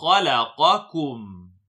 خلقكم.